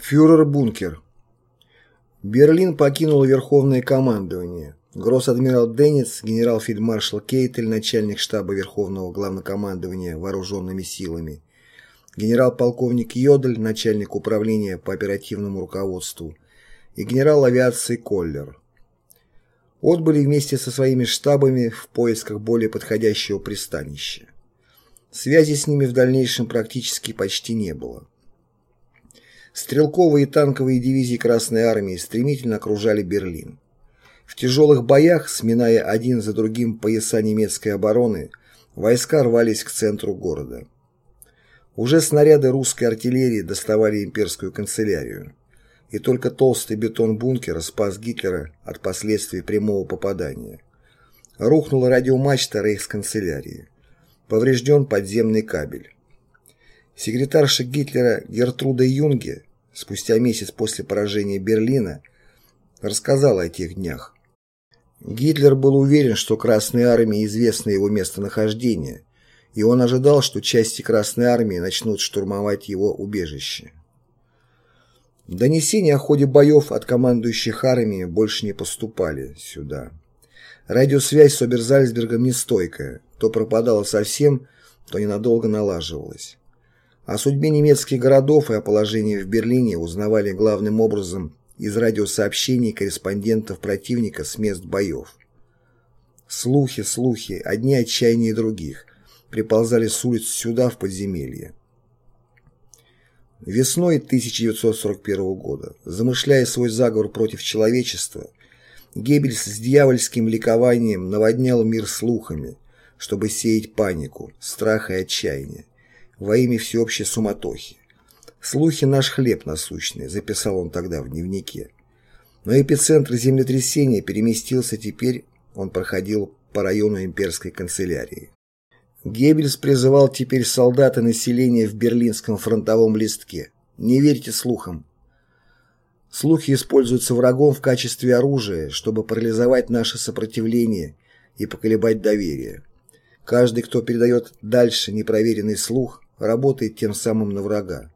Фюрер-бункер. Берлин покинул Верховное командование. Гросс-адмирал Денниц, генерал-фельдмаршал Кейтель, начальник штаба Верховного главнокомандования вооруженными силами, генерал-полковник Йодль, начальник управления по оперативному руководству, и генерал авиации Коллер. Отбыли вместе со своими штабами в поисках более подходящего пристанища. Связи с ними в дальнейшем практически почти не было. Стрелковые и танковые дивизии Красной Армии стремительно окружали Берлин. В тяжелых боях, сминая один за другим пояса немецкой обороны, войска рвались к центру города. Уже снаряды русской артиллерии доставали имперскую канцелярию, и только толстый бетон бункера спас Гитлера от последствий прямого попадания. Рухнула радиомачта рейхсканцелярии. Поврежден подземный кабель. Секретарша Гитлера Гертруда Юнге спустя месяц после поражения Берлина рассказала о тех днях. Гитлер был уверен, что Красной Армии известно его местонахождение, и он ожидал, что части Красной Армии начнут штурмовать его убежище. Донесения о ходе боев от командующих армией больше не поступали сюда. Радиосвязь с Оберзальцбергом нестойкая, то пропадала совсем, то ненадолго налаживалась. О судьбе немецких городов и о положении в Берлине узнавали главным образом из радиосообщений корреспондентов противника с мест боев. Слухи, слухи, одни отчаяннее других, приползали с улиц сюда, в подземелье. Весной 1941 года, замышляя свой заговор против человечества, Геббельс с дьявольским ликованием наводнял мир слухами, чтобы сеять панику, страх и отчаяние, во имя всеобщей суматохи. «Слухи – наш хлеб насущный», – записал он тогда в дневнике. Но эпицентр землетрясения переместился теперь, он проходил по району имперской канцелярии. Геббельс призывал теперь солдат и население в берлинском фронтовом листке. Не верьте слухам. Слухи используются врагом в качестве оружия, чтобы парализовать наше сопротивление и поколебать доверие. Каждый, кто передает дальше непроверенный слух, работает тем самым на врага.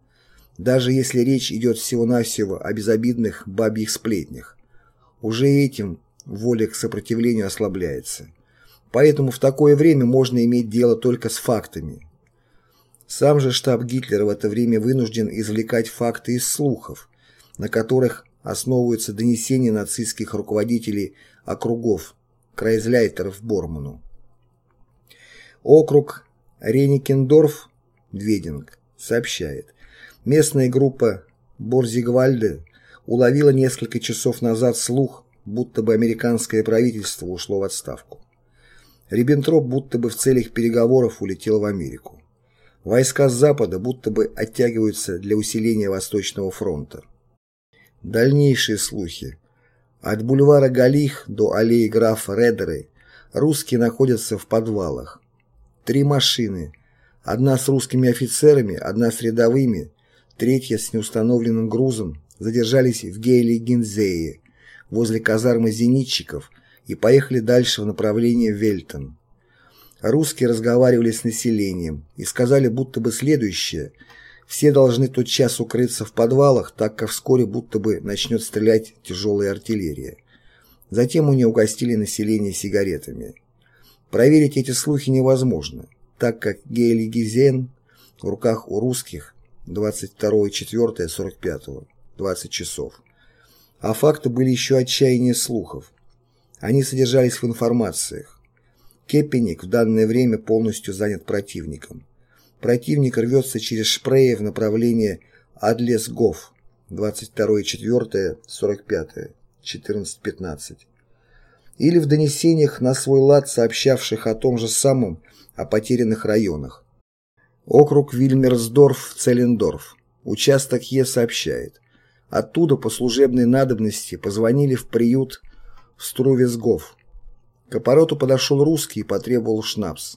Даже если речь идет всего-навсего о безобидных бабьих сплетнях. Уже этим воля к сопротивлению ослабляется. Поэтому в такое время можно иметь дело только с фактами. Сам же штаб Гитлера в это время вынужден извлекать факты из слухов, на которых основываются донесения нацистских руководителей округов, крайзляйтеров Борману. Округ Реникендорф Двединг сообщает, местная группа Борзигвальде уловила несколько часов назад слух, будто бы американское правительство ушло в отставку. Риббентроп будто бы в целях переговоров улетел в Америку. Войска с запада будто бы оттягиваются для усиления Восточного фронта. Дальнейшие слухи. От бульвара Галих до аллеи графа Редеры русские находятся в подвалах. Три машины, Одна с русскими офицерами, одна с рядовыми, третья с неустановленным грузом задержались в Гейле-Гинзее, возле казармы зенитчиков, и поехали дальше в направлении Вельтон. Русские разговаривали с населением и сказали будто бы следующее. Все должны тот час укрыться в подвалах, так как вскоре будто бы начнет стрелять тяжелая артиллерия. Затем они угостили население сигаретами. Проверить эти слухи невозможно так как Гейли Гизен в руках у русских 22-4-45, 20 часов. А факты были еще отчаяние слухов. Они содержались в информациях. Кеппеник в данное время полностью занят противником. Противник рвется через Шпрее в направлении Адлес-Гоф 22-4-45, 14-15 или в донесениях на свой лад сообщавших о том же самом о потерянных районах. Округ Вильмерсдорф-Целлендорф. Участок Е сообщает. Оттуда по служебной надобности позвонили в приют в Струвесгов. К аппарату подошел русский и потребовал шнапс.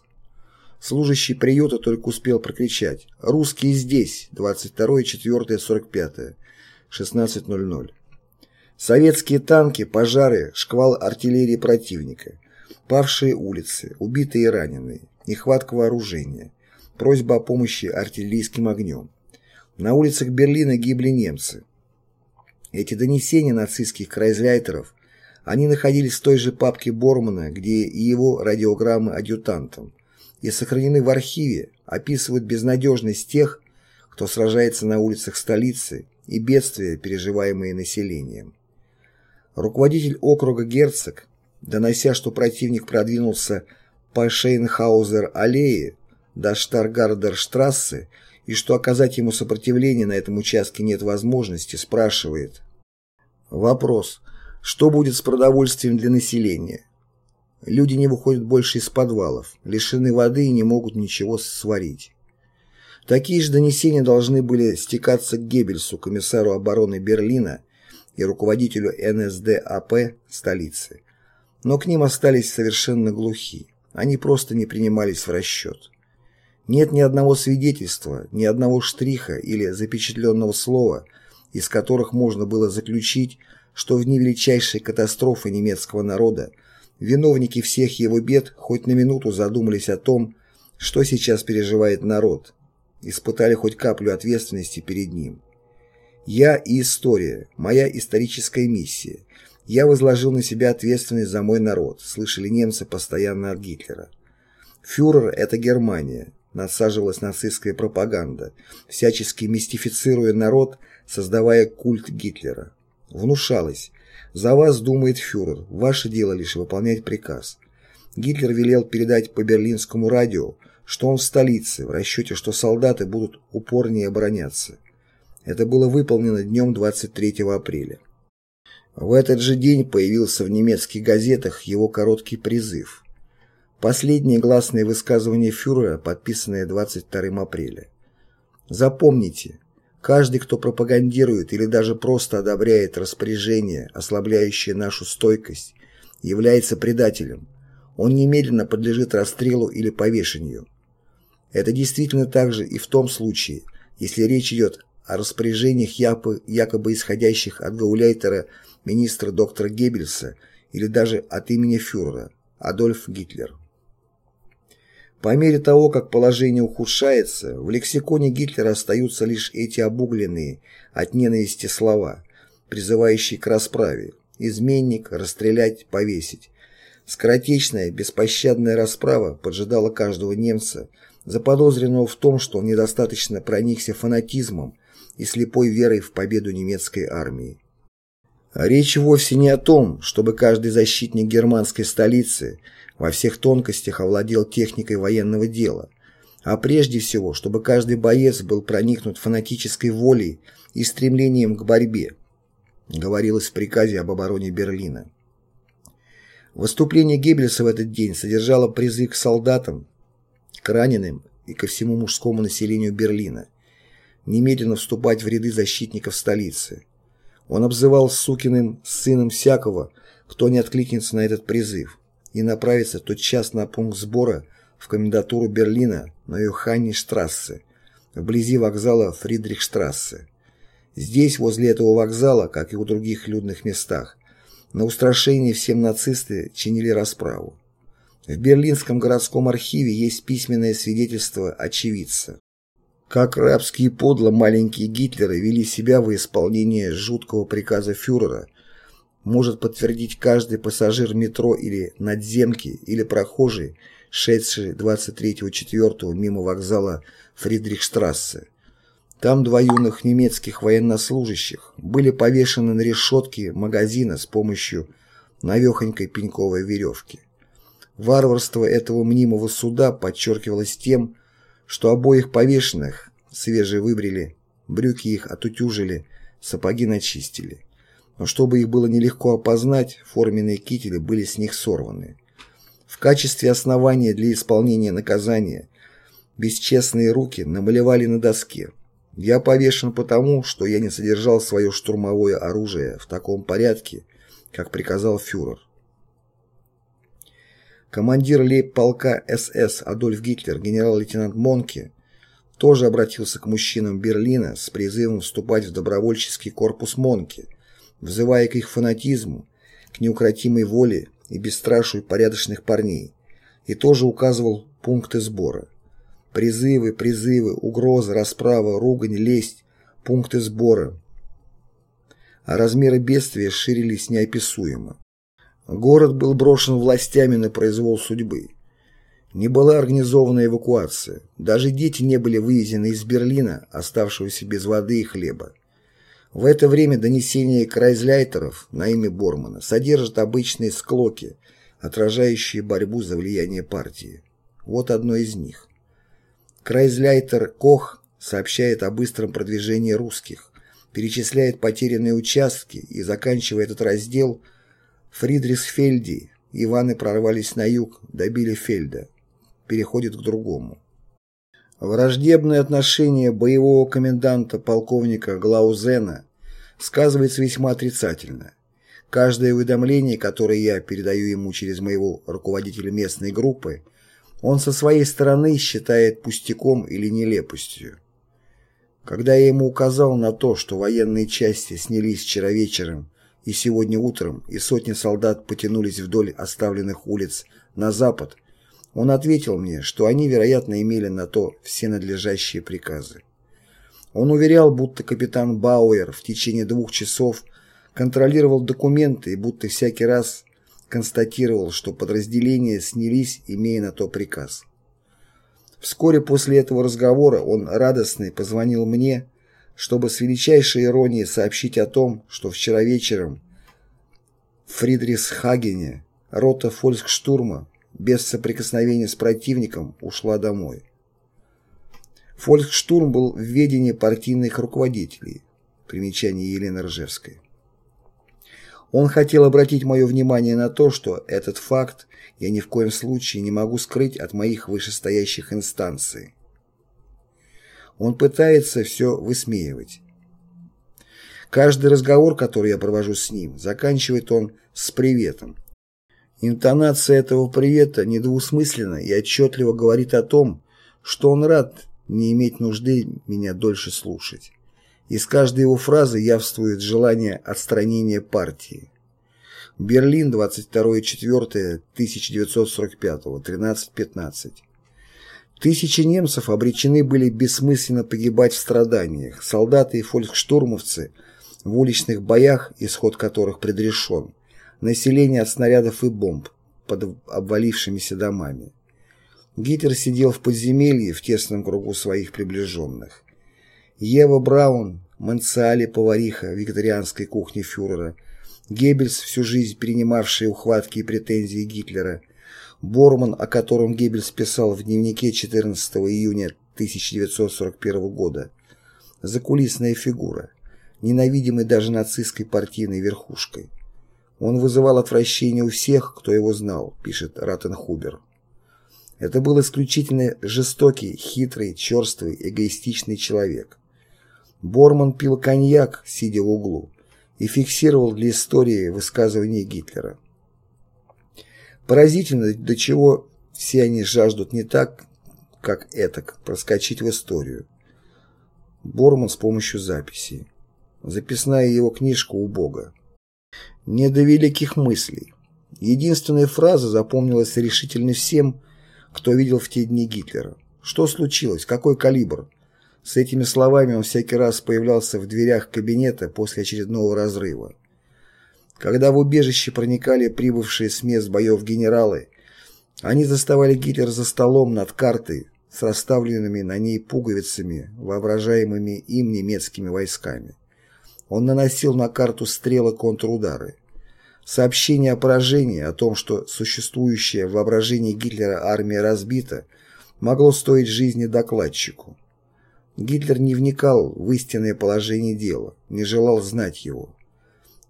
Служащий приюта только успел прокричать «Русские здесь! 22-4-45, 16.00». Советские танки, пожары, шквал артиллерии противника, павшие улицы, убитые и раненые, нехватка вооружения, просьба о помощи артиллерийским огнем. На улицах Берлина гибли немцы. Эти донесения нацистских крайзляйтеров, они находились в той же папке Бормана, где и его радиограммы адъютантам, и сохранены в архиве, описывают безнадежность тех, кто сражается на улицах столицы и бедствия, переживаемые населением. Руководитель округа Герцог, донося, что противник продвинулся по Шейнхаузер-аллее до Штаргардерштрассе и что оказать ему сопротивление на этом участке нет возможности, спрашивает. Вопрос. Что будет с продовольствием для населения? Люди не выходят больше из подвалов, лишены воды и не могут ничего сварить. Такие же донесения должны были стекаться к Геббельсу, комиссару обороны Берлина и руководителю НСДАП столицы. Но к ним остались совершенно глухи. Они просто не принимались в расчет. Нет ни одного свидетельства, ни одного штриха или запечатленного слова, из которых можно было заключить, что в дни величайшей катастрофы немецкого народа виновники всех его бед хоть на минуту задумались о том, что сейчас переживает народ, испытали хоть каплю ответственности перед ним. Я и история, моя историческая миссия. Я возложил на себя ответственность за мой народ, слышали немцы постоянно от Гитлера. Фюрер – это Германия. Насаживалась нацистская пропаганда, всячески мистифицируя народ, создавая культ Гитлера. Внушалось. За вас думает фюрер, ваше дело лишь выполнять приказ. Гитлер велел передать по берлинскому радио, что он в столице, в расчете, что солдаты будут упорнее обороняться. Это было выполнено днем 23 апреля. В этот же день появился в немецких газетах его короткий призыв. Последнее гласное высказывание фюрера, подписанное 22 апреля. Запомните, каждый, кто пропагандирует или даже просто одобряет распоряжение, ослабляющее нашу стойкость, является предателем. Он немедленно подлежит расстрелу или повешению. Это действительно также и в том случае, если речь идет о распоряжениях якобы исходящих от гауляйтера министра доктора Геббельса или даже от имени фюрера Адольф Гитлер. По мере того, как положение ухудшается, в лексиконе Гитлера остаются лишь эти обугленные от ненависти слова, призывающие к расправе «изменник», «расстрелять», «повесить». Скоротечная, беспощадная расправа поджидала каждого немца, заподозренного в том, что он недостаточно проникся фанатизмом и слепой верой в победу немецкой армии. Речь вовсе не о том, чтобы каждый защитник германской столицы во всех тонкостях овладел техникой военного дела, а прежде всего, чтобы каждый боец был проникнут фанатической волей и стремлением к борьбе, говорилось в приказе об обороне Берлина. Выступление Геббельса в этот день содержало призыв к солдатам, к раненым и ко всему мужскому населению Берлина, немедленно вступать в ряды защитников столицы. Он обзывал сукиным сыном всякого, кто не откликнется на этот призыв, и направится тотчас на пункт сбора в комендатуру Берлина на Йоханни-штрассе, вблизи вокзала Фридрихштрассе. Здесь, возле этого вокзала, как и у других людных местах, на устрашение всем нацисты чинили расправу. В Берлинском городском архиве есть письменное свидетельство очевидца. Как рабские подло маленькие Гитлеры вели себя во исполнении жуткого приказа фюрера, может подтвердить каждый пассажир метро или надземки, или прохожий, шедший 23.04 мимо вокзала Фридрихштрассе. Там два юных немецких военнослужащих были повешены на решетке магазина с помощью навехонькой пеньковой веревки. Варварство этого мнимого суда подчеркивалось тем, что обоих повешенных свежие выбрили, брюки их отутюжили, сапоги начистили. Но чтобы их было нелегко опознать, форменные кители были с них сорваны. В качестве основания для исполнения наказания бесчестные руки намалевали на доске. Я повешен потому, что я не содержал свое штурмовое оружие в таком порядке, как приказал фюрер. Командир лейб-полка СС Адольф Гитлер, генерал-лейтенант Монке, тоже обратился к мужчинам Берлина с призывом вступать в добровольческий корпус Монке, взывая к их фанатизму, к неукротимой воле и бесстрашию порядочных парней, и тоже указывал пункты сбора. Призывы, призывы, угрозы, расправа, ругань, лесть, пункты сбора. а размеры бедствия ширились неописуемо. Город был брошен властями на произвол судьбы. Не была организована эвакуация. Даже дети не были вывезены из Берлина, оставшегося без воды и хлеба. В это время донесения крайзляйтеров на имя Бормана содержат обычные склоки, отражающие борьбу за влияние партии. Вот одно из них. Крайзляйтер Кох сообщает о быстром продвижении русских, перечисляет потерянные участки и заканчивая этот раздел Фридрихсфельде Иваны прорвались на юг, добили Фельда. Переходит к другому. Враждебное отношение боевого коменданта полковника Глаузена сказывается весьма отрицательно. Каждое уведомление, которое я передаю ему через моего руководителя местной группы, он со своей стороны считает пустяком или нелепостью. Когда я ему указал на то, что военные части снялись вчера вечером и сегодня утром, и сотни солдат потянулись вдоль оставленных улиц на запад, он ответил мне, что они, вероятно, имели на то все надлежащие приказы. Он уверял, будто капитан Бауэр в течение двух часов контролировал документы и будто всякий раз констатировал, что подразделения снялись, имея на то приказ. Вскоре после этого разговора он радостный позвонил мне, чтобы с величайшей иронией сообщить о том, что вчера вечером в Фридрихсхагене рота фолькштурма без соприкосновения с противником ушла домой. Фолькштурм был в ведении партийных руководителей. Примечание Елены Ржевской. Он хотел обратить мое внимание на то, что этот факт я ни в коем случае не могу скрыть от моих вышестоящих инстанций. Он пытается все высмеивать. Каждый разговор, который я провожу с ним, заканчивает он с приветом. Интонация этого привета недвусмысленна и отчетливо говорит о том, что он рад не иметь нужды меня дольше слушать. Из каждой его фразы явствует желание отстранения партии. Берлин, 22.04.1945, 13.15. Тысячи немцев обречены были бессмысленно погибать в страданиях, солдаты и фолькштурмовцы в уличных боях, исход которых предрешен, население от снарядов и бомб под обвалившимися домами. Гитлер сидел в подземелье в тесном кругу своих приближенных. Ева Браун, Манциали, повариха викторианской кухни фюрера, Геббельс, всю жизнь перенимавший ухватки и претензии Гитлера, Борман, о котором Геббельс писал в дневнике 14 июня 1941 года, закулисная фигура, ненавидимый даже нацистской партийной верхушкой. Он вызывал отвращение у всех, кто его знал, пишет Раттенхубер. Это был исключительно жестокий, хитрый, черствый, эгоистичный человек. Борман пил коньяк, сидя в углу, и фиксировал для истории высказывания Гитлера. Поразительно, до чего все они жаждут не так, как этак, проскочить в историю. Борман с помощью записей. Записная его книжка у Бога. Не до великих мыслей. Единственная фраза запомнилась решительно всем, кто видел в те дни Гитлера. Что случилось? Какой калибр? С этими словами он всякий раз появлялся в дверях кабинета после очередного разрыва. Когда в убежище проникали прибывшие с мест боев генералы, они заставали Гитлер за столом над картой с расставленными на ней пуговицами, воображаемыми им немецкими войсками. Он наносил на карту стрелы контрудары. Сообщение о поражении, о том, что существующая в воображении Гитлера армия разбита, могло стоить жизни докладчику. Гитлер не вникал в истинное положение дела, не желал знать его.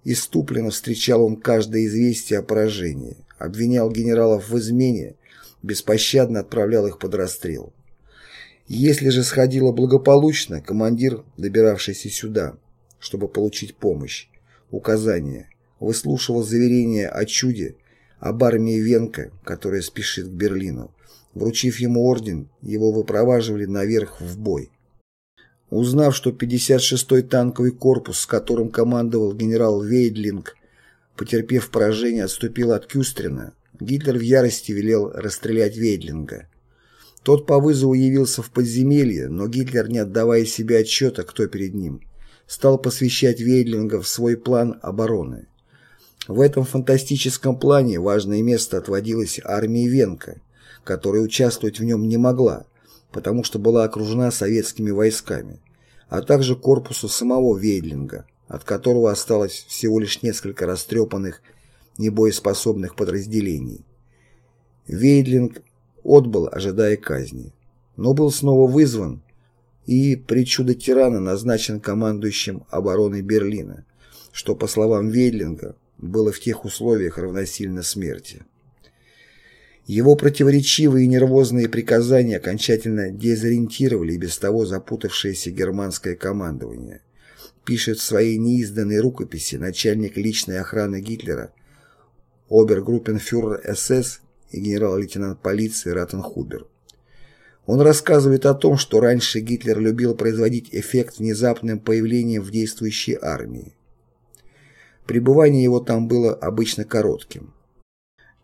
Иступленно встречал он каждое известие о поражении, обвинял генералов в измене, беспощадно отправлял их под расстрел. Если же сходило благополучно, командир, добиравшийся сюда, чтобы получить помощь, указания, выслушивал заверения о чуде, об армии Венка, которая спешит к Берлину. Вручив ему орден, его выпроваживали наверх в бой. Узнав, что 56-й танковый корпус, с которым командовал генерал Вейдлинг, потерпев поражение, отступил от Кюстрина, Гитлер в ярости велел расстрелять Вейдлинга. Тот по вызову явился в подземелье, но Гитлер, не отдавая себе отчета, кто перед ним, стал посвящать Вейдлинга в свой план обороны. В этом фантастическом плане важное место отводилось армии Венка, которая участвовать в нем не могла, потому что была окружена советскими войсками, а также корпусу самого Вейдлинга, от которого осталось всего лишь несколько растрепанных, небоеспособных подразделений. Вейдлинг отбыл, ожидая казни, но был снова вызван и, при чудо тирана, назначен командующим обороной Берлина, что, по словам Вейдлинга, было в тех условиях равносильно смерти. Его противоречивые и нервозные приказания окончательно дезориентировали и без того запутавшееся германское командование, пишет в своей неизданной рукописи начальник личной охраны Гитлера, обергруппенфюрер СС и генерал-лейтенант полиции Ратенхубер. Он рассказывает о том, что раньше Гитлер любил производить эффект внезапным появлением в действующей армии. Пребывание его там было обычно коротким.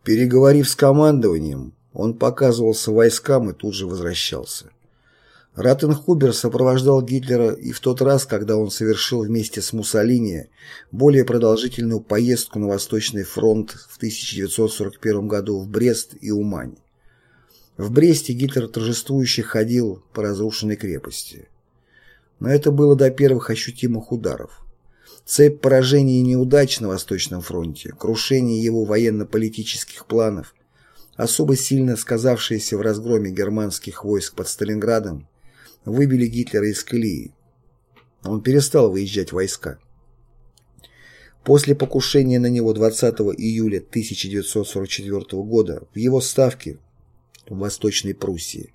Переговорив с командованием, он показывался войскам и тут же возвращался. Ратенхубер сопровождал Гитлера и в тот раз, когда он совершил вместе с Муссолини более продолжительную поездку на Восточный фронт в 1941 году в Брест и Умань. В Бресте Гитлер торжествующе ходил по разрушенной крепости. Но это было до первых ощутимых ударов. Цепь поражений и неудач на Восточном фронте, крушение его военно-политических планов, особо сильно сказавшиеся в разгроме германских войск под Сталинградом, выбили Гитлера из колеи. Он перестал выезжать войска. После покушения на него 20 июля 1944 года в его ставке в Восточной Пруссии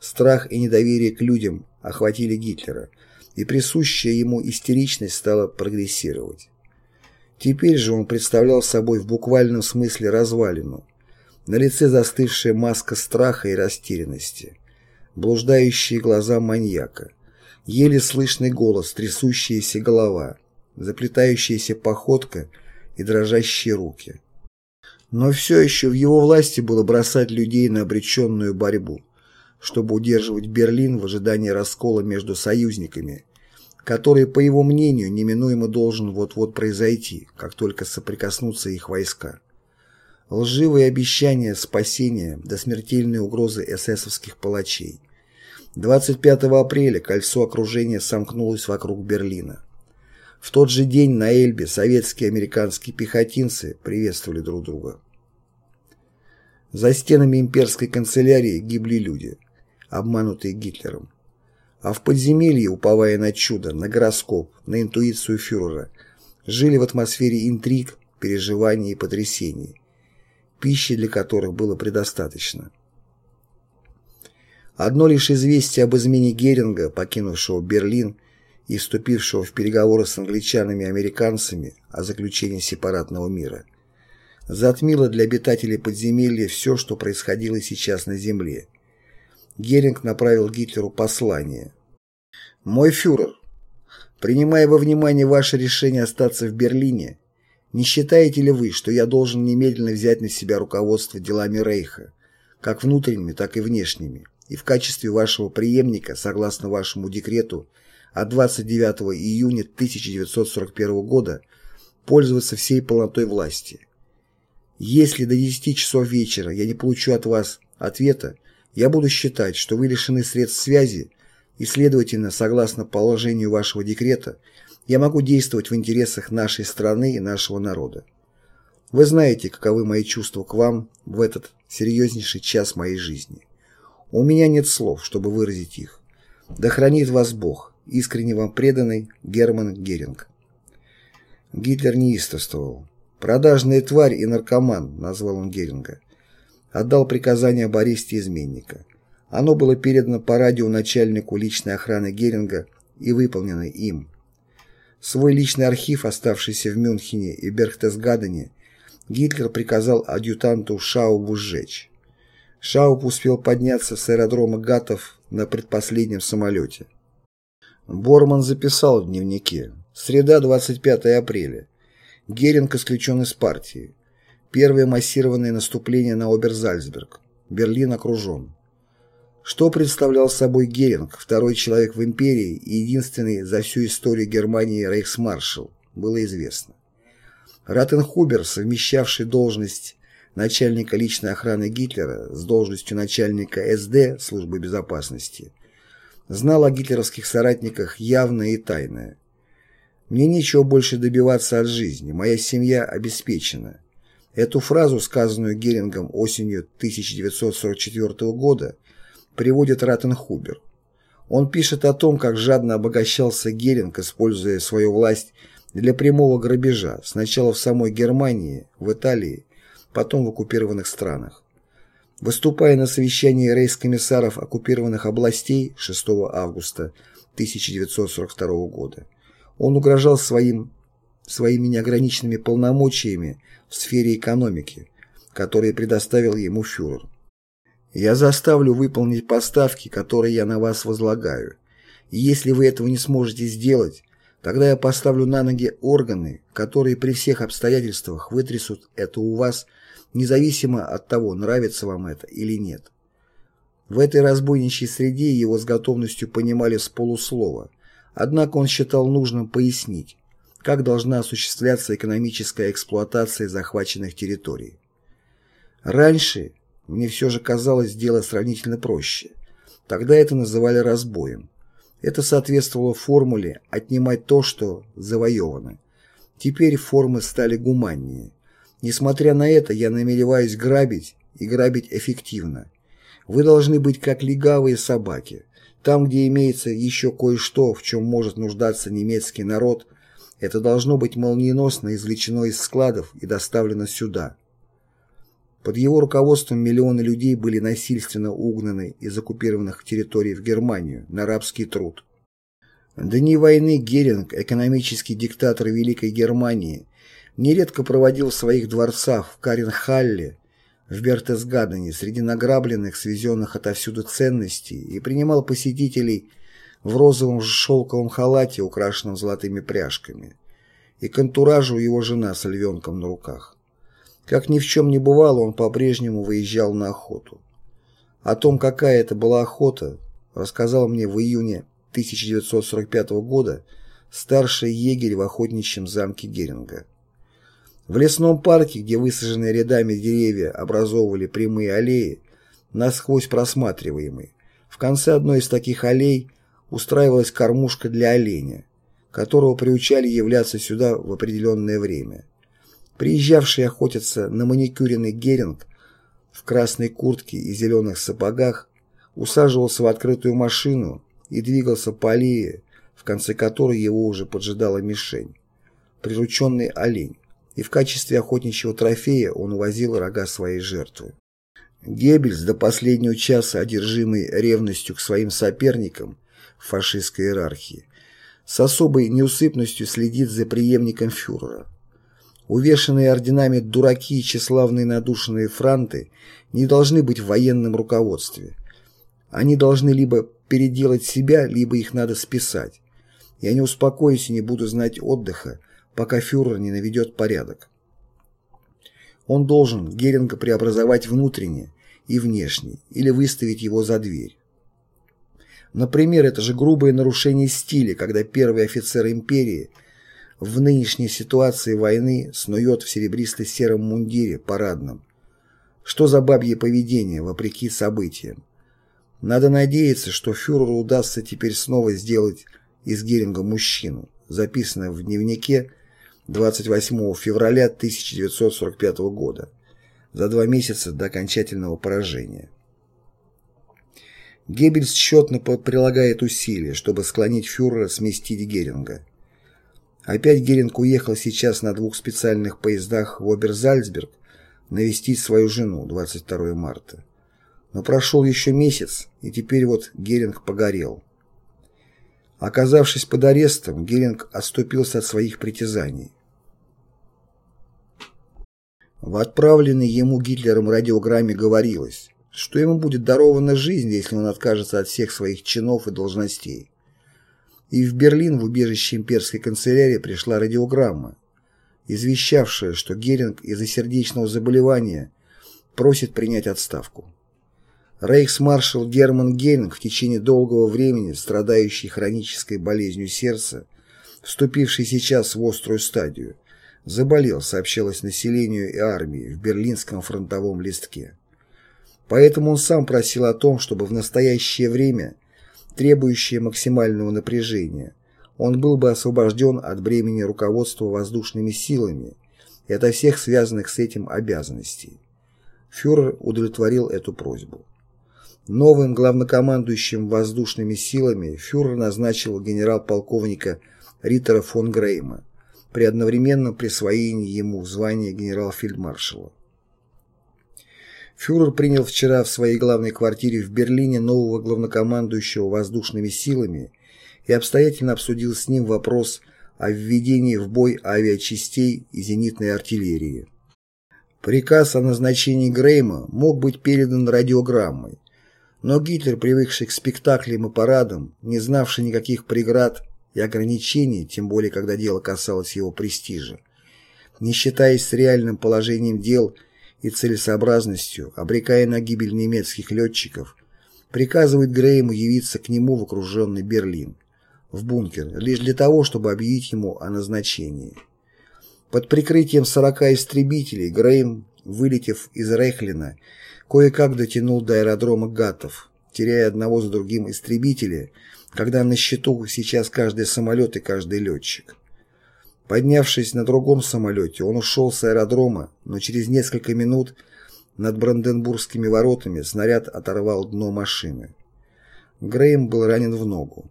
страх и недоверие к людям охватили Гитлера, и присущая ему истеричность стала прогрессировать. Теперь же он представлял собой в буквальном смысле развалину, на лице застывшая маска страха и растерянности блуждающие глаза маньяка, еле слышный голос, трясущаяся голова, заплетающаяся походка и дрожащие руки. Но все еще в его власти было бросать людей на обреченную борьбу, чтобы удерживать Берлин в ожидании раскола между союзниками, который, по его мнению, неминуемо должен вот-вот произойти, как только соприкоснутся их войска. Лживые обещания спасения до смертельной угрозы эсэсовских палачей. 25 апреля кольцо окружения сомкнулось вокруг Берлина. В тот же день на Эльбе советские и американские пехотинцы приветствовали друг друга. За стенами имперской канцелярии гибли люди, обманутые Гитлером. А в подземелье, уповая на чудо, на гороскоп, на интуицию фюрера, жили в атмосфере интриг, переживаний и потрясений, пищи для которых было предостаточно. Одно лишь известие об измене Геринга, покинувшего Берлин и вступившего в переговоры с англичанами и американцами о заключении сепаратного мира, затмило для обитателей подземелья все, что происходило сейчас на Земле. Геринг направил Гитлеру послание. «Мой фюрер, принимая во внимание ваше решение остаться в Берлине, не считаете ли вы, что я должен немедленно взять на себя руководство делами Рейха, как внутренними, так и внешними, и в качестве вашего преемника, согласно вашему декрету от 29 июня 1941 года, пользоваться всей полнотой власти? Если до 10 часов вечера я не получу от вас ответа, я буду считать, что вы лишены средств связи, и, следовательно, согласно положению вашего декрета, я могу действовать в интересах нашей страны и нашего народа. Вы знаете, каковы мои чувства к вам в этот серьезнейший час моей жизни. У меня нет слов, чтобы выразить их. Да хранит вас Бог, искренне вам преданный Герман Геринг. Гитлер неистовствовал. «Продажная тварь и наркоман», — назвал он Геринга. Отдал приказание об аресте изменника. Оно было передано по радио начальнику личной охраны Геринга и выполнено им. Свой личный архив, оставшийся в Мюнхене и Берхтесгадене, Гитлер приказал адъютанту Шаубу сжечь. Шауп успел подняться с аэродрома Гатов на предпоследнем самолете. Борман записал в дневнике. Среда, 25 апреля. Геринг исключен из партии. Первое массированное наступление на Оберзальцберг. Берлин окружен. Что представлял собой Геринг, второй человек в империи и единственный за всю историю Германии рейхсмаршал, было известно. Раттенхубер, совмещавший должность начальника личной охраны Гитлера с должностью начальника СД службы безопасности, знал о гитлеровских соратниках явное и тайное. «Мне нечего больше добиваться от жизни, моя семья обеспечена». Эту фразу, сказанную Герингом осенью 1944 года, приводит Раттенхубер. Он пишет о том, как жадно обогащался Геринг, используя свою власть для прямого грабежа, сначала в самой Германии, в Италии, потом в оккупированных странах. Выступая на совещании рейс-комиссаров оккупированных областей 6 августа 1942 года, он угрожал своим, своими неограниченными полномочиями в сфере экономики, которые предоставил ему фюрер. «Я заставлю выполнить поставки, которые я на вас возлагаю. И если вы этого не сможете сделать, тогда я поставлю на ноги органы, которые при всех обстоятельствах вытрясут это у вас – независимо от того, нравится вам это или нет. В этой разбойничьей среде его с готовностью понимали с полуслова, однако он считал нужным пояснить, как должна осуществляться экономическая эксплуатация захваченных территорий. Раньше мне все же казалось дело сравнительно проще. Тогда это называли разбоем. Это соответствовало формуле «отнимать то, что завоевано». Теперь формы стали гуманнее. Несмотря на это, я намереваюсь грабить и грабить эффективно. Вы должны быть как легавые собаки. Там, где имеется еще кое-что, в чем может нуждаться немецкий народ, это должно быть молниеносно извлечено из складов и доставлено сюда. Под его руководством миллионы людей были насильственно угнаны из оккупированных территорий в Германию на рабский труд. Дни войны Геринг, экономический диктатор Великой Германии, нередко проводил в своих дворцах в Каренхалле, в Бертесгадене среди награбленных, свезенных отовсюду ценностей и принимал посетителей в розовом шелковом халате, украшенном золотыми пряжками, и контуражу его жена с львенком на руках. Как ни в чем не бывало, он по-прежнему выезжал на охоту. О том, какая это была охота, рассказал мне в июне 1945 года старший егерь в охотничьем замке Геринга. В лесном парке, где высаженные рядами деревья образовывали прямые аллеи, насквозь просматриваемые, в конце одной из таких аллей устраивалась кормушка для оленя, которого приучали являться сюда в определенное время. Приезжавший охотиться на маникюренный геринг в красной куртке и зеленых сапогах усаживался в открытую машину и двигался по аллее, в конце которой его уже поджидала мишень. Прирученный олень и в качестве охотничьего трофея он увозил рога своей жертвы. Геббельс, до последнего часа одержимый ревностью к своим соперникам фашистской иерархии, с особой неусыпностью следит за преемником фюрера. Увешанные орденами дураки и тщеславные надушенные франты не должны быть в военном руководстве. Они должны либо переделать себя, либо их надо списать. Я не успокоюсь и не буду знать отдыха, пока фюрер не наведет порядок. Он должен Геринга преобразовать внутренне и внешне или выставить его за дверь. Например, это же грубое нарушение стиля, когда первый офицер империи в нынешней ситуации войны снует в серебристо-сером мундире парадном. Что за бабье поведение, вопреки событиям? Надо надеяться, что фюреру удастся теперь снова сделать из Геринга мужчину, записанное в дневнике 28 февраля 1945 года, за два месяца до окончательного поражения. Геббельс тщетно прилагает усилия, чтобы склонить фюрера сместить Геринга. Опять Геринг уехал сейчас на двух специальных поездах в Оберзальцберг навестить свою жену 22 марта. Но прошел еще месяц, и теперь вот Геринг погорел. Оказавшись под арестом, Геринг отступился от своих притязаний. В отправленной ему Гитлером радиограмме говорилось, что ему будет дарована жизнь, если он откажется от всех своих чинов и должностей. И в Берлин в убежище имперской канцелярии пришла радиограмма, извещавшая, что Геринг из-за сердечного заболевания просит принять отставку. Рейхсмаршал Герман Гейнг, в течение долгого времени страдающий хронической болезнью сердца, вступивший сейчас в острую стадию, заболел, сообщалось населению и армии в берлинском фронтовом листке. Поэтому он сам просил о том, чтобы в настоящее время, требующее максимального напряжения, он был бы освобожден от бремени руководства воздушными силами и от всех связанных с этим обязанностей. Фюрер удовлетворил эту просьбу. Новым главнокомандующим воздушными силами фюрер назначил генерал-полковника Риттера фон Грейма при одновременном присвоении ему звания генерал-фельдмаршала. Фюрер принял вчера в своей главной квартире в Берлине нового главнокомандующего воздушными силами и обстоятельно обсудил с ним вопрос о введении в бой авиачастей и зенитной артиллерии. Приказ о назначении Грейма мог быть передан радиограммой, но Гитлер, привыкший к спектаклям и парадам, не знавший никаких преград и ограничений, тем более когда дело касалось его престижа, не считаясь с реальным положением дел и целесообразностью, обрекая на гибель немецких летчиков, приказывает Грейму явиться к нему в окруженный Берлин, в бункер, лишь для того, чтобы объявить ему о назначении. Под прикрытием 40 истребителей Грейм, вылетев из Рейхлина, кое-как дотянул до аэродрома Гатов, теряя одного за другим истребители, когда на счету сейчас каждый самолет и каждый летчик. Поднявшись на другом самолете, он ушел с аэродрома, но через несколько минут над Бранденбургскими воротами снаряд оторвал дно машины. Грейм был ранен в ногу.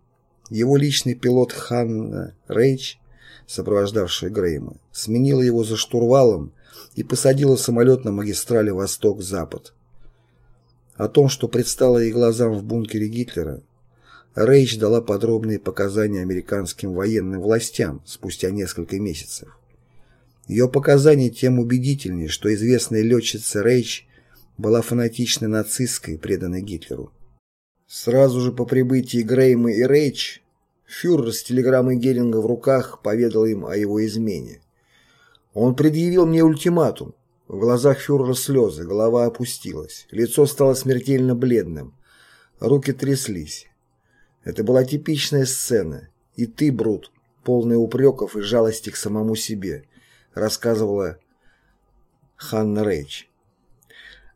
Его личный пилот Ханна Рейч, сопровождавший Грейма, сменила его за штурвалом и посадила самолет на магистрали Восток-Запад. О том, что предстало ей глазам в бункере Гитлера, Рейч дала подробные показания американским военным властям спустя несколько месяцев. Ее показания тем убедительнее, что известная летчица Рейч была фанатичной нацисткой, преданной Гитлеру. Сразу же по прибытии Грейма и Рейч фюрер с телеграммой Геринга в руках поведал им о его измене. Он предъявил мне ультиматум, в глазах фюрера слезы, голова опустилась, лицо стало смертельно бледным, руки тряслись. Это была типичная сцена. И ты, Брут, полный упреков и жалости к самому себе, рассказывала Ханна Рейч.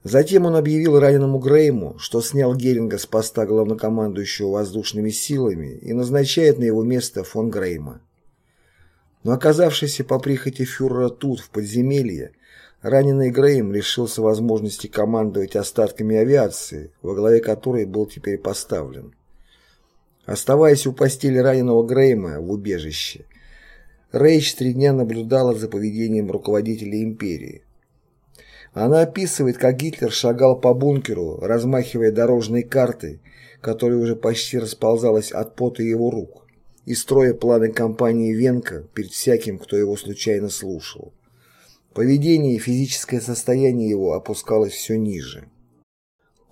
Затем он объявил раненому Грейму, что снял Геринга с поста главнокомандующего воздушными силами и назначает на его место фон Грейма. Но оказавшийся по прихоти фюрера тут, в подземелье, Раненый Грейм лишился возможности командовать остатками авиации, во главе которой был теперь поставлен. Оставаясь у постели раненого Грейма в убежище, Рейч три дня наблюдала за поведением руководителя империи. Она описывает, как Гитлер шагал по бункеру, размахивая дорожной картой, которая уже почти расползалась от пота его рук, и строя планы кампании Венка перед всяким, кто его случайно слушал. Поведение и физическое состояние его опускалось все ниже.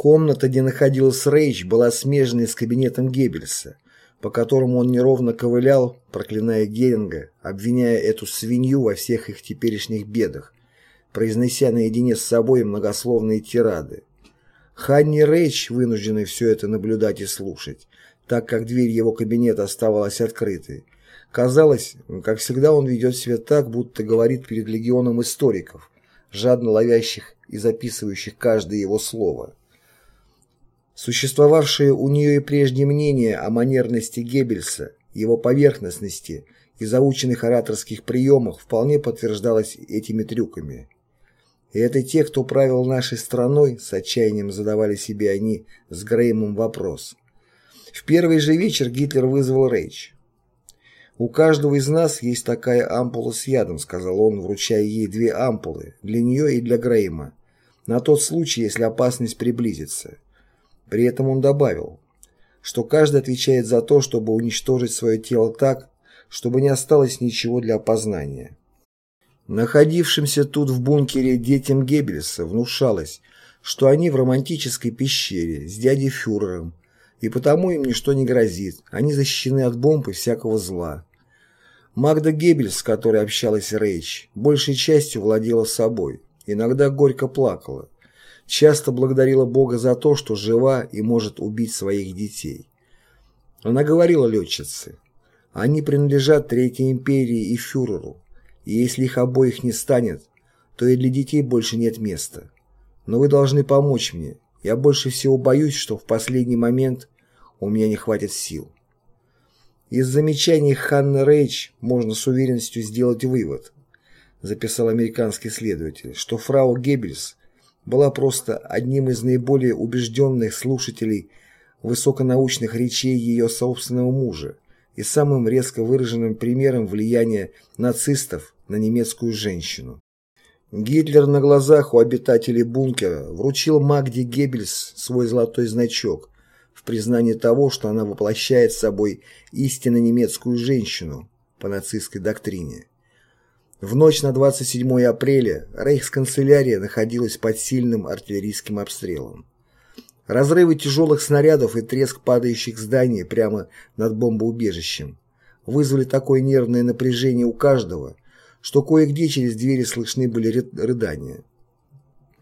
Комната, где находился Рейч, была смежной с кабинетом Геббельса, по которому он неровно ковылял, проклиная Геринга, обвиняя эту свинью во всех их теперешних бедах, произнося наедине с собой многословные тирады. Ханни Рейч, вынужденный все это наблюдать и слушать, так как дверь его кабинета оставалась открытой, Казалось, как всегда он ведет себя так, будто говорит перед легионом историков, жадно ловящих и записывающих каждое его слово. Существовавшее у нее и прежнее мнение о манерности Геббельса, его поверхностности и заученных ораторских приемах вполне подтверждалось этими трюками. И это те, кто правил нашей страной, с отчаянием задавали себе они с Греймом вопрос. В первый же вечер Гитлер вызвал Рейч. «У каждого из нас есть такая ампула с ядом», — сказал он, вручая ей две ампулы, для нее и для Грейма, на тот случай, если опасность приблизится. При этом он добавил, что каждый отвечает за то, чтобы уничтожить свое тело так, чтобы не осталось ничего для опознания. Находившимся тут в бункере детям Геббельса внушалось, что они в романтической пещере с дядей фюрером, и потому им ничто не грозит, они защищены от бомб и всякого зла. Магда Геббельс, с которой общалась Рейч, большей частью владела собой, иногда горько плакала. Часто благодарила Бога за то, что жива и может убить своих детей. Она говорила летчице, они принадлежат Третьей империи и фюреру, и если их обоих не станет, то и для детей больше нет места. Но вы должны помочь мне. Я больше всего боюсь, что в последний момент у меня не хватит сил. Из замечаний Ханны Рейч можно с уверенностью сделать вывод, записал американский следователь, что фрау Геббельс была просто одним из наиболее убежденных слушателей высоконаучных речей ее собственного мужа и самым резко выраженным примером влияния нацистов на немецкую женщину. Гитлер на глазах у обитателей бункера вручил Магде Геббельс свой золотой значок в признании того, что она воплощает собой истинно немецкую женщину по нацистской доктрине. В ночь на 27 апреля рейхсканцелярия находилась под сильным артиллерийским обстрелом. Разрывы тяжелых снарядов и треск падающих зданий прямо над бомбоубежищем вызвали такое нервное напряжение у каждого, что кое-где через двери слышны были рыдания.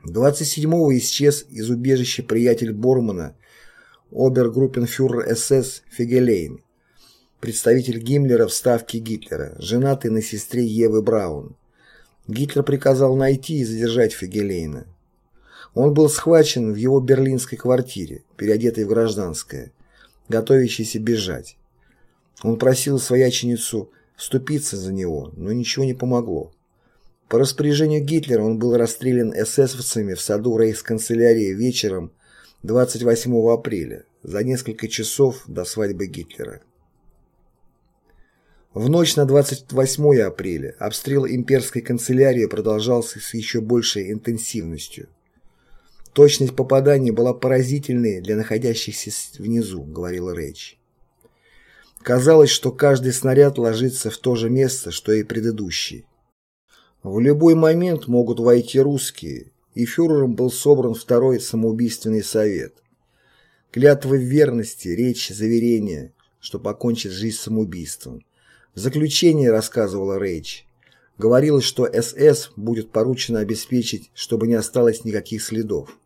27-го исчез из убежища приятель Бормана, обергруппенфюрер СС Фигелейн, представитель Гиммлера в ставке Гитлера, женатый на сестре Евы Браун. Гитлер приказал найти и задержать Фигелейна. Он был схвачен в его берлинской квартире, переодетый в гражданское, готовящийся бежать. Он просил свояченицу вступиться за него, но ничего не помогло. По распоряжению Гитлера он был расстрелян эсэсовцами в саду рейхсканцелярии вечером 28 апреля, за несколько часов до свадьбы Гитлера. В ночь на 28 апреля обстрел имперской канцелярии продолжался с еще большей интенсивностью. Точность попадания была поразительной для находящихся внизу, говорила Рейч. Казалось, что каждый снаряд ложится в то же место, что и предыдущий. В любой момент могут войти русские, и фюрером был собран второй самоубийственный совет. Клятвы верности, речь, заверение, что покончит жизнь самоубийством. В заключении рассказывала Рейч. Говорилось, что СС будет поручено обеспечить, чтобы не осталось никаких следов.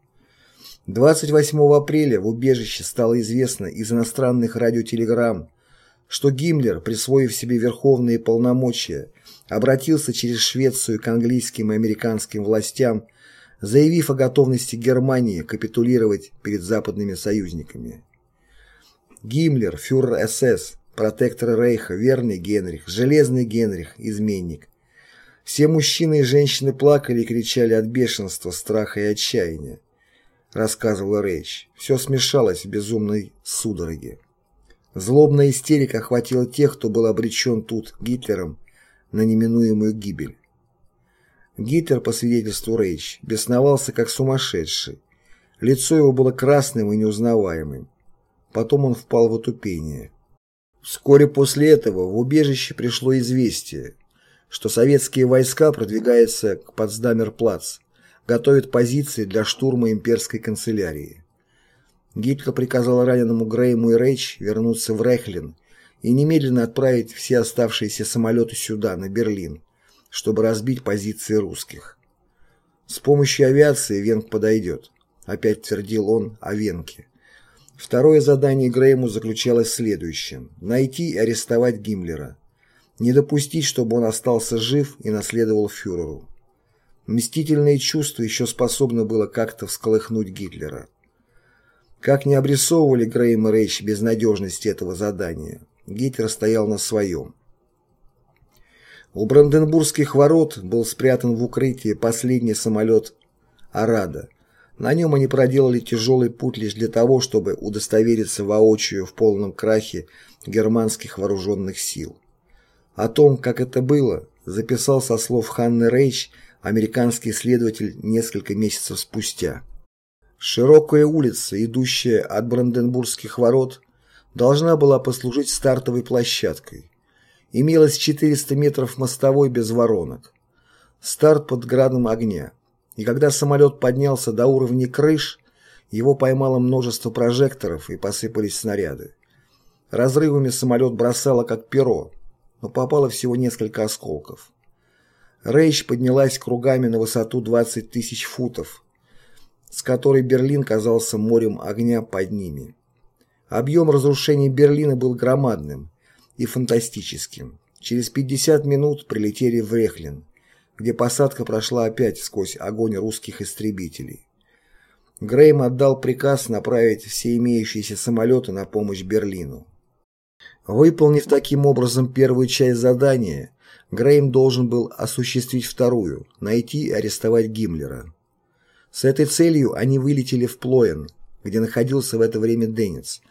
28 апреля в убежище стало известно из иностранных радиотелеграмм, что Гиммлер, присвоив себе верховные полномочия, обратился через Швецию к английским и американским властям, заявив о готовности Германии капитулировать перед западными союзниками. Гиммлер, фюрер СС, протектор Рейха, верный Генрих, железный Генрих, изменник. Все мужчины и женщины плакали и кричали от бешенства, страха и отчаяния, рассказывала Рейч. Все смешалось в безумной судороге. Злобная истерика охватила тех, кто был обречен тут Гитлером на неминуемую гибель. Гитлер, по свидетельству Рейч, бесновался как сумасшедший. Лицо его было красным и неузнаваемым. Потом он впал в отупение. Вскоре после этого в убежище пришло известие, что советские войска продвигаются к Потсдамер-плац, готовят позиции для штурма имперской канцелярии. Гитлер приказал раненому Грейму и Рейч вернуться в Рехлин и немедленно отправить все оставшиеся самолеты сюда, на Берлин, чтобы разбить позиции русских. С помощью авиации Венг подойдет, опять твердил он о Венке. Второе задание Грейму заключалось в следующем – найти и арестовать Гиммлера, не допустить, чтобы он остался жив и наследовал фюреру. Мстительное чувство еще способно было как-то всколыхнуть Гитлера. Как не обрисовывали Грейм и Рейч безнадежность этого задания, Гитлер стоял на своем. У Бранденбургских ворот был спрятан в укрытии последний самолет «Арада». На нем они проделали тяжелый путь лишь для того, чтобы удостовериться воочию в полном крахе германских вооруженных сил. О том, как это было, записал со слов Ханны Рейч американский исследователь несколько месяцев спустя. Широкая улица, идущая от Бранденбургских ворот, должна была послужить стартовой площадкой. Имелось 400 метров мостовой без воронок. Старт под градом огня. И когда самолет поднялся до уровня крыш, его поймало множество прожекторов и посыпались снаряды. Разрывами самолет бросало как перо, но попало всего несколько осколков. Рейч поднялась кругами на высоту 20 тысяч футов, с которой Берлин казался морем огня под ними. Объем разрушений Берлина был громадным и фантастическим. Через 50 минут прилетели в Рехлин, где посадка прошла опять сквозь огонь русских истребителей. Грейм отдал приказ направить все имеющиеся самолеты на помощь Берлину. Выполнив таким образом первую часть задания, Грейм должен был осуществить вторую – найти и арестовать Гиммлера. С этой целью они вылетели в Плоен, где находился в это время Денниц,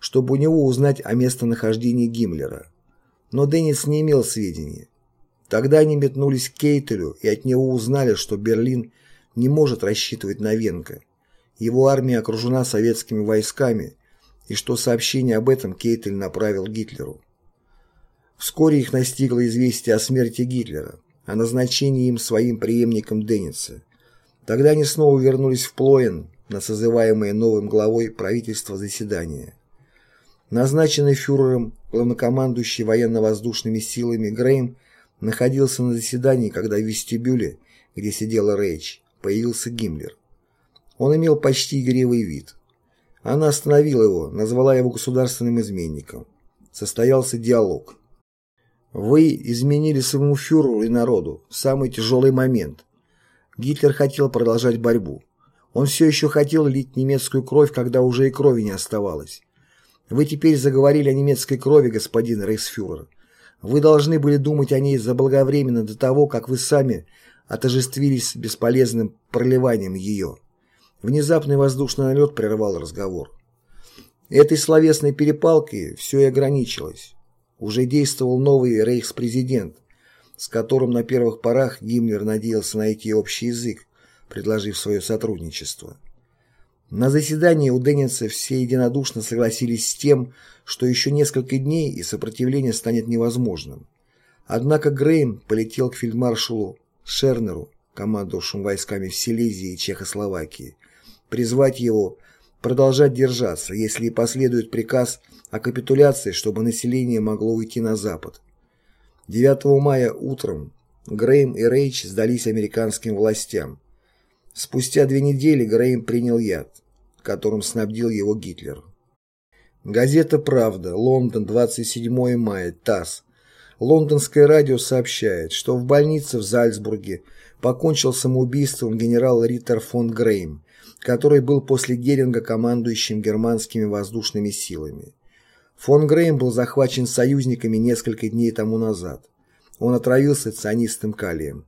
чтобы у него узнать о местонахождении Гиммлера. Но Денниц не имел сведений. Тогда они метнулись к Кейтелю и от него узнали, что Берлин не может рассчитывать на Венка. Его армия окружена советскими войсками, и что сообщение об этом Кейтель направил Гитлеру. Вскоре их настигло известие о смерти Гитлера, о назначении им своим преемником Денниса. Тогда они снова вернулись в Плоен на созываемое новым главой правительства заседание. Назначенный фюрером, главнокомандующий военно-воздушными силами Грейм находился на заседании, когда в вестибюле, где сидела Рейч, появился Гиммлер. Он имел почти игривый вид. Она остановила его, назвала его государственным изменником. Состоялся диалог. «Вы изменили своему фюреру и народу в самый тяжелый момент. Гитлер хотел продолжать борьбу. Он все еще хотел лить немецкую кровь, когда уже и крови не оставалось. Вы теперь заговорили о немецкой крови, господин рейхсфюрер. Вы должны были думать о ней заблаговременно до того, как вы сами отожествились бесполезным проливанием ее. Внезапный воздушный налет прервал разговор. Этой словесной перепалкой все и ограничилось. Уже действовал новый рейхспрезидент, с которым на первых порах Гиммлер надеялся найти общий язык, предложив свое сотрудничество. На заседании у Денниса все единодушно согласились с тем, что еще несколько дней и сопротивление станет невозможным. Однако Грейм полетел к фельдмаршалу Шернеру, командовавшему войсками в Силезии и Чехословакии, призвать его продолжать держаться, если и последует приказ о капитуляции, чтобы население могло уйти на запад. 9 мая утром Грейм и Рейч сдались американским властям. Спустя две недели Грейм принял яд которым снабдил его Гитлер. Газета «Правда», Лондон, 27 мая, ТАСС. Лондонское радио сообщает, что в больнице в Зальцбурге покончил самоубийством генерал Риттер фон Грейм, который был после Геринга командующим германскими воздушными силами. Фон Грейм был захвачен союзниками несколько дней тому назад. Он отравился цианистым калием.